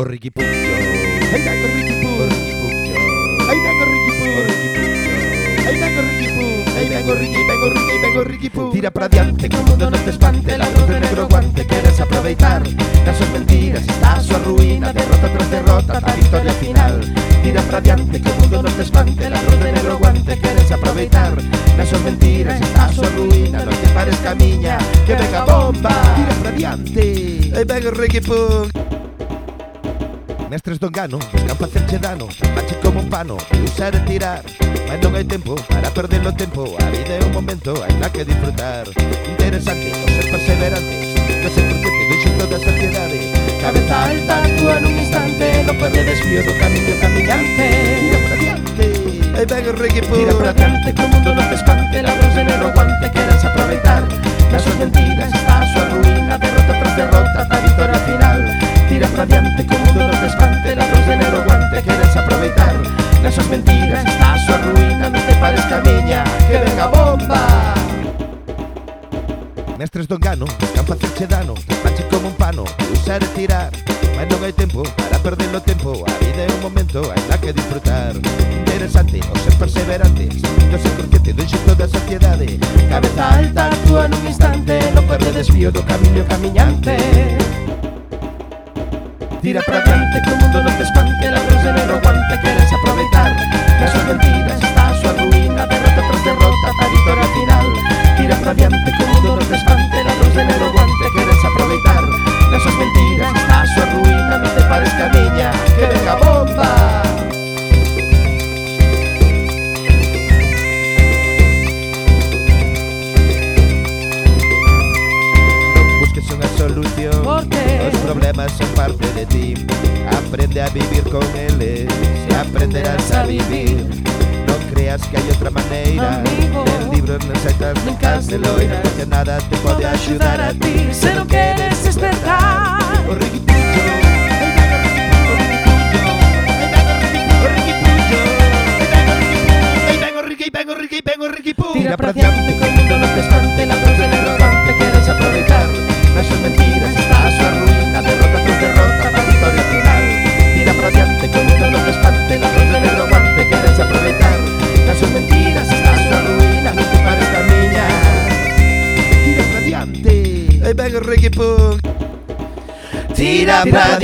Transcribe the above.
O Ricky Puccio. Ricky Pu. O Ricky Puccio. Ricky Pu. O Ricky Puccio. Ay, dago Ricky Pu. Ay, vengo Ricky, vengo Ricky, vengo Ricky Pu. Tira para adiante, que o mundo non te espante. La cruz de negro guante, queres aproveitar. Nas súas mentiras está a súa ruína. Derrota tras derrota, a victoria final. Tira para adiante, que o mundo non te espante. La cruz de negro guante, queres aproveitar. Nas súas mentiras está a súa ruína. Non te pares camiña, que venga bomba. Tira para adiante. Ay, vengo Ricky. Mestres do engano, buscan facerche dano Mache como un pano, usar e tirar Mas non hai tempo para perder o tempo A vida é un momento, hai na que disfrutar. Interesante, o ser perseverantes No ser consciente do xunto da sociedade Cabeza alta, actúa nun instante Non pode desvío do camiño caminante. Tira para diante Aí ven o reggae puro Tira para diante, que o mundo non te espante La luz de negro guante, queres aproveitar súas mentiras está a súa ruína Derrota tras derrota, ata a victoria final Tira para diante, Mestres do engano, campa que che dano Manche como un pano, usar e tirar Mas non hai tempo para perder o tempo A vida é un momento, hai na que disfrutar. Interesante, o ser perseverantes Sentindo ser consciente do xeito da sociedade Cabeza alta, actúa nun instante Non perde desvío do camiño camiñante Tira para diante que o mundo non te espante solución. Porque Os problemas son parte de ti. Aprende a vivir con eles E aprenderás a vivir. Non creas que hai outra maneira Amigo. En libros, recetas, nunca se loira Porque nada te pode axudar a ti. Se non queres despertar Tira para diante, O reggae punk Tira para